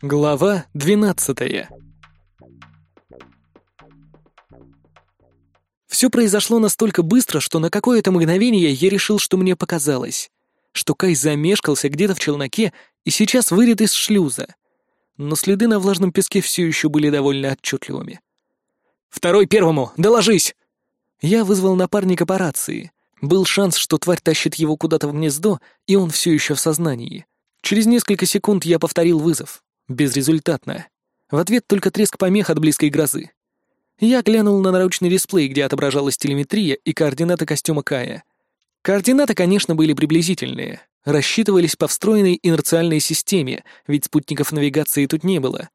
Глава двенадцатая Все произошло настолько быстро, что на какое-то мгновение я решил, что мне показалось, что Кай замешкался где-то в челноке и сейчас выйдет из шлюза. Но следы на влажном песке все еще были довольно отчетливыми. «Второй первому! Доложись!» Я вызвал напарника по рации. Был шанс, что тварь тащит его куда-то в гнездо, и он все еще в сознании. Через несколько секунд я повторил вызов. Безрезультатно. В ответ только треск помех от близкой грозы. Я глянул на наручный дисплей, где отображалась телеметрия и координаты костюма Кая. Координаты, конечно, были приблизительные. Рассчитывались по встроенной инерциальной системе, ведь спутников навигации тут не было.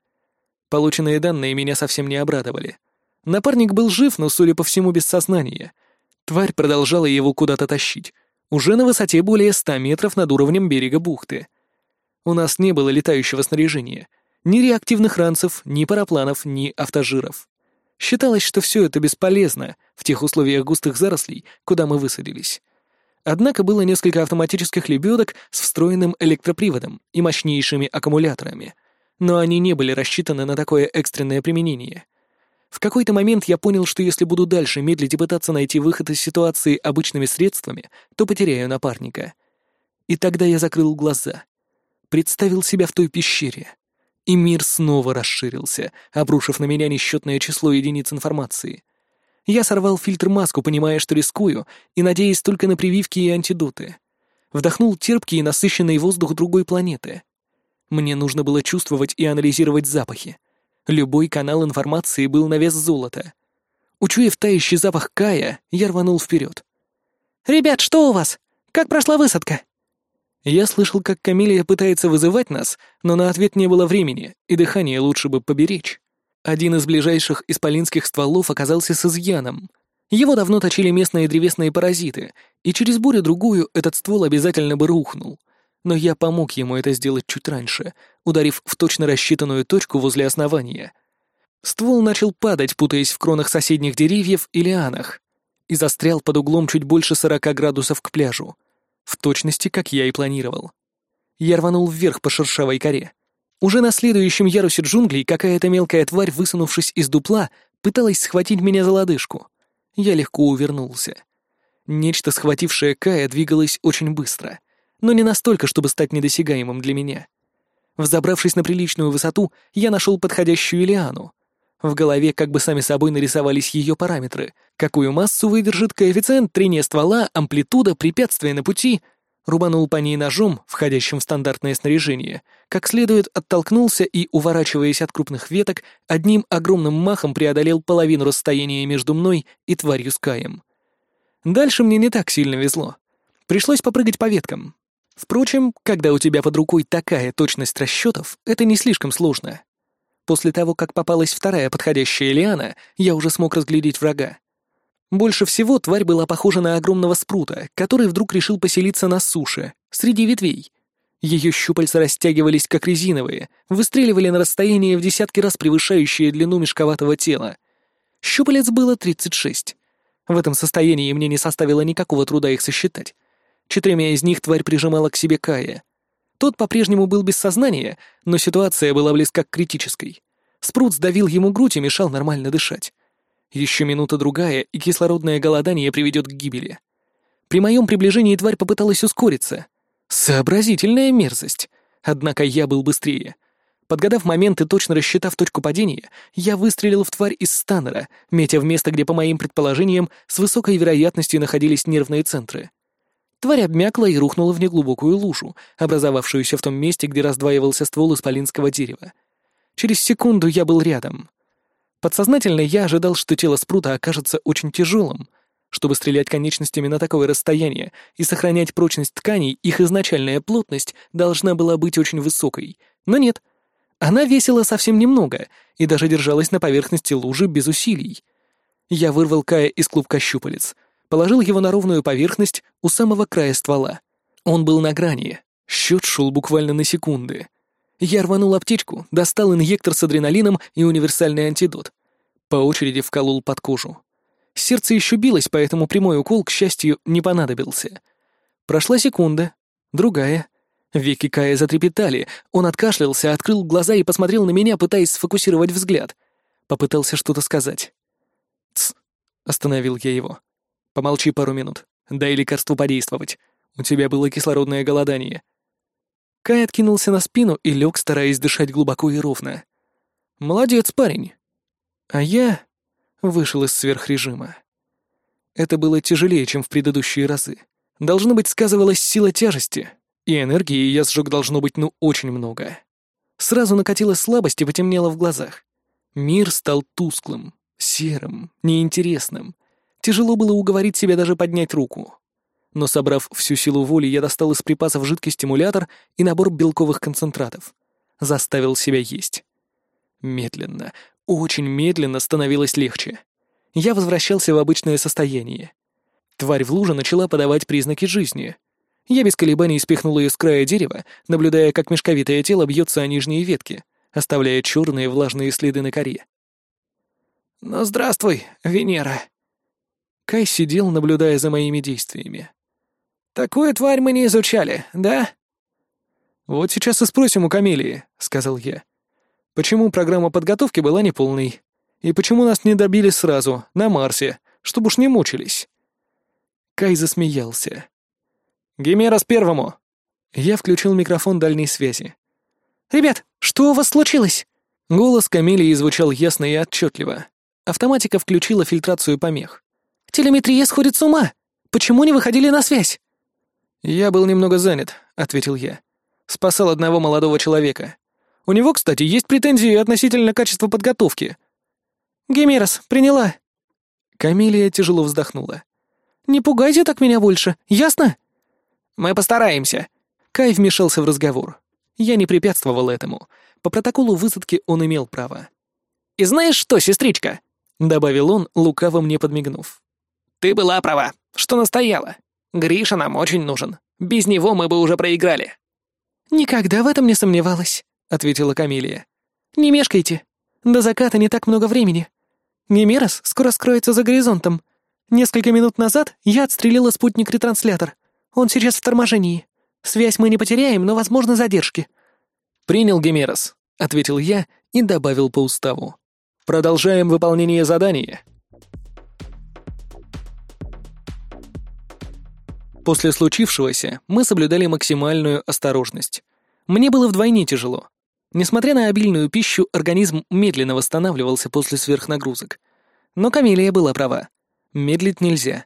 Полученные данные меня совсем не обрадовали. Напарник был жив, но, судя по всему, без сознания. Тварь продолжала его куда-то тащить. Уже на высоте более ста метров над уровнем берега бухты. У нас не было летающего снаряжения. Ни реактивных ранцев, ни парапланов, ни автожиров. Считалось, что все это бесполезно в тех условиях густых зарослей, куда мы высадились. Однако было несколько автоматических лебедок с встроенным электроприводом и мощнейшими аккумуляторами, но они не были рассчитаны на такое экстренное применение. В какой-то момент я понял, что если буду дальше медлить и пытаться найти выход из ситуации обычными средствами, то потеряю напарника. И тогда я закрыл глаза. Представил себя в той пещере и мир снова расширился, обрушив на меня несчетное число единиц информации. Я сорвал фильтр-маску, понимая, что рискую, и надеясь только на прививки и антидоты. Вдохнул терпкий и насыщенный воздух другой планеты. Мне нужно было чувствовать и анализировать запахи. Любой канал информации был на вес золота. Учуяв тающий запах Кая, я рванул вперед. «Ребят, что у вас? Как прошла высадка?» Я слышал, как Камилия пытается вызывать нас, но на ответ не было времени, и дыхание лучше бы поберечь. Один из ближайших исполинских стволов оказался с изъяном. Его давно точили местные древесные паразиты, и через бурю-другую этот ствол обязательно бы рухнул. Но я помог ему это сделать чуть раньше, ударив в точно рассчитанную точку возле основания. Ствол начал падать, путаясь в кронах соседних деревьев и лианах, и застрял под углом чуть больше сорока градусов к пляжу — в точности, как я и планировал. Я рванул вверх по шершавой коре. Уже на следующем ярусе джунглей какая-то мелкая тварь, высунувшись из дупла, пыталась схватить меня за лодыжку. Я легко увернулся. Нечто, схватившее Кая, двигалось очень быстро, но не настолько, чтобы стать недосягаемым для меня. Взобравшись на приличную высоту, я нашел подходящую лиану. В голове как бы сами собой нарисовались ее параметры. Какую массу выдержит коэффициент трения ствола, амплитуда, препятствия на пути. Рубанул по ней ножом, входящим в стандартное снаряжение, как следует оттолкнулся и, уворачиваясь от крупных веток, одним огромным махом преодолел половину расстояния между мной и тварью с Каем. Дальше мне не так сильно везло. Пришлось попрыгать по веткам. Впрочем, когда у тебя под рукой такая точность расчетов, это не слишком сложно. После того, как попалась вторая подходящая лиана, я уже смог разглядеть врага. Больше всего тварь была похожа на огромного спрута, который вдруг решил поселиться на суше, среди ветвей. Ее щупальца растягивались как резиновые, выстреливали на расстояние в десятки раз превышающее длину мешковатого тела. Щупалец было 36. В этом состоянии мне не составило никакого труда их сосчитать. Четырьмя из них тварь прижимала к себе Кая — тот по-прежнему был без сознания, но ситуация была близка к критической. Спрут сдавил ему грудь и мешал нормально дышать. Еще минута-другая, и кислородное голодание приведет к гибели. При моем приближении тварь попыталась ускориться. Сообразительная мерзость. Однако я был быстрее. Подгадав момент и точно рассчитав точку падения, я выстрелил в тварь из станнера, метя в место, где, по моим предположениям, с высокой вероятностью находились нервные центры. Тварь обмякла и рухнула в неглубокую лужу, образовавшуюся в том месте, где раздваивался ствол исполинского дерева. Через секунду я был рядом. Подсознательно я ожидал, что тело спрута окажется очень тяжелым. Чтобы стрелять конечностями на такое расстояние и сохранять прочность тканей, их изначальная плотность должна была быть очень высокой. Но нет. Она весила совсем немного и даже держалась на поверхности лужи без усилий. Я вырвал Кая из клубка щупалец — положил его на ровную поверхность у самого края ствола. Он был на грани. Счет шел буквально на секунды. Я рванул аптечку, достал инъектор с адреналином и универсальный антидот. По очереди вколол под кожу. Сердце еще билось, поэтому прямой укол, к счастью, не понадобился. Прошла секунда, другая. Веки Кая затрепетали, он откашлялся, открыл глаза и посмотрел на меня, пытаясь сфокусировать взгляд. Попытался что-то сказать. «Тсс», — остановил я его. «Помолчи пару минут, дай лекарству подействовать. У тебя было кислородное голодание». Кай откинулся на спину и лег, стараясь дышать глубоко и ровно. «Молодец, парень». А я вышел из сверхрежима. Это было тяжелее, чем в предыдущие разы. Должно быть, сказывалась сила тяжести, и энергии я сжег должно быть ну очень много. Сразу накатила слабость и потемнело в глазах. Мир стал тусклым, серым, неинтересным. Тяжело было уговорить себя даже поднять руку. Но собрав всю силу воли, я достал из припасов жидкий стимулятор и набор белковых концентратов. Заставил себя есть. Медленно, очень медленно становилось легче. Я возвращался в обычное состояние. Тварь в луже начала подавать признаки жизни. Я без колебаний спихнул ее с края дерева, наблюдая, как мешковитое тело бьется о нижние ветки, оставляя черные влажные следы на коре. «Ну, здравствуй, Венера!» Кай сидел, наблюдая за моими действиями. «Такую тварь мы не изучали, да?» «Вот сейчас и спросим у Камелии», — сказал я. «Почему программа подготовки была неполной? И почему нас не добили сразу, на Марсе, чтобы уж не мучились?» Кай засмеялся. «Гимерас первому!» Я включил микрофон дальней связи. «Ребят, что у вас случилось?» Голос Камелии звучал ясно и отчетливо. Автоматика включила фильтрацию помех. «Телеметрия сходит с ума! Почему не выходили на связь?» «Я был немного занят», — ответил я. «Спасал одного молодого человека. У него, кстати, есть претензии относительно качества подготовки». «Гемерос, приняла». Камелия тяжело вздохнула. «Не пугайте так меня больше, ясно?» Мы постараемся». Кай вмешался в разговор. Я не препятствовал этому. По протоколу высадки он имел право. «И знаешь что, сестричка?» — добавил он, лукаво мне подмигнув. «Ты была права, что настояла. Гриша нам очень нужен. Без него мы бы уже проиграли». «Никогда в этом не сомневалась», — ответила Камилия. «Не мешкайте. До заката не так много времени. Немерос скоро скроется за горизонтом. Несколько минут назад я отстрелила спутник-ретранслятор. Он сейчас в торможении. Связь мы не потеряем, но, возможно, задержки». «Принял Гемерос», — ответил я и добавил по уставу. «Продолжаем выполнение задания». После случившегося мы соблюдали максимальную осторожность. Мне было вдвойне тяжело. Несмотря на обильную пищу, организм медленно восстанавливался после сверхнагрузок. Но Камелия была права. Медлить нельзя.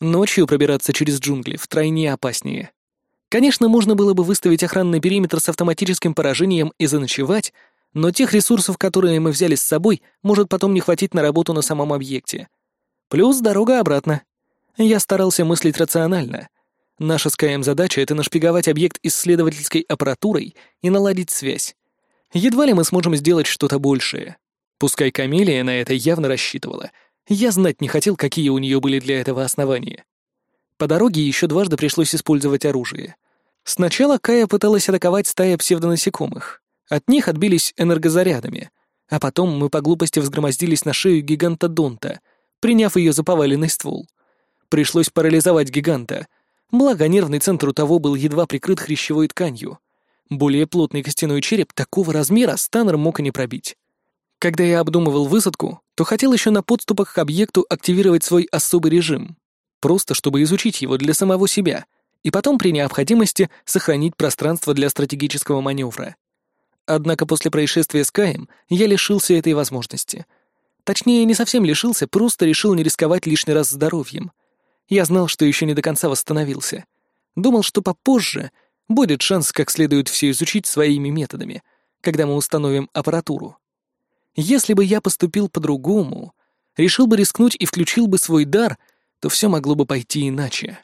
Ночью пробираться через джунгли втройне опаснее. Конечно, можно было бы выставить охранный периметр с автоматическим поражением и заночевать, но тех ресурсов, которые мы взяли с собой, может потом не хватить на работу на самом объекте. Плюс дорога обратно. Я старался мыслить рационально. Наша с КМ задача — это нашпиговать объект исследовательской аппаратурой и наладить связь. Едва ли мы сможем сделать что-то большее. Пускай Камелия на это явно рассчитывала — я знать не хотел, какие у нее были для этого основания. По дороге еще дважды пришлось использовать оружие. Сначала Кая пыталась атаковать стая псевдонасекомых. От них отбились энергозарядами, а потом мы по глупости взгромоздились на шею гиганта Донта, приняв ее за поваленный ствол. Пришлось парализовать гиганта, благо нервный центр у того был едва прикрыт хрящевой тканью. Более плотный костяной череп такого размера Станнер мог и не пробить. Когда я обдумывал высадку, то хотел еще на подступах к объекту активировать свой особый режим, просто чтобы изучить его для самого себя, и потом при необходимости сохранить пространство для стратегического маневра. Однако после происшествия с Каем я лишился этой возможности. Точнее, не совсем лишился, просто решил не рисковать лишний раз здоровьем. Я знал, что еще не до конца восстановился. Думал, что попозже будет шанс как следует все изучить своими методами, когда мы установим аппаратуру. Если бы я поступил по-другому, решил бы рискнуть и включил бы свой дар, то все могло бы пойти иначе.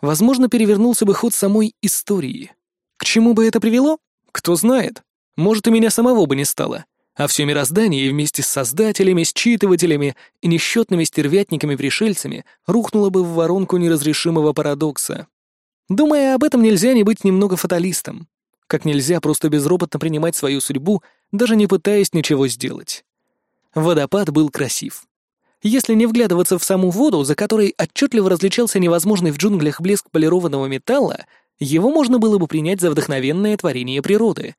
Возможно, перевернулся бы ход самой истории. К чему бы это привело? Кто знает. Может, и меня самого бы не стало. А все мироздание вместе с создателями, считывателями и несчетными стервятниками-пришельцами рухнуло бы в воронку неразрешимого парадокса. Думая об этом, нельзя не быть немного фаталистом. Как нельзя просто безропотно принимать свою судьбу даже не пытаясь ничего сделать. Водопад был красив. Если не вглядываться в саму воду, за которой отчетливо различался невозможный в джунглях блеск полированного металла, Его можно было бы принять за вдохновенное творение природы.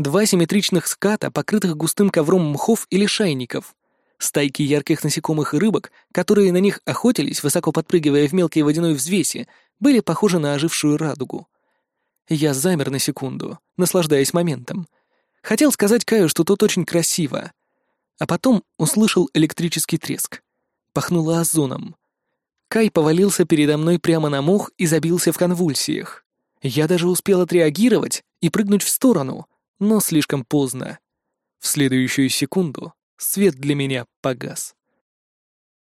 Два симметричных ската, покрытых густым ковром мхов или шайников. Стайки ярких насекомых и рыбок, которые на них охотились, высоко подпрыгивая в мелкой водяной взвеси, были похожи на ожившую радугу. Я замер на секунду, наслаждаясь моментом. Хотел сказать Каю, что тут очень красиво. А потом услышал электрический треск. Пахнуло озоном. Кай повалился передо мной прямо на мох и забился в конвульсиях. Я даже успел отреагировать и прыгнуть в сторону, но слишком поздно. В следующую секунду свет для меня погас.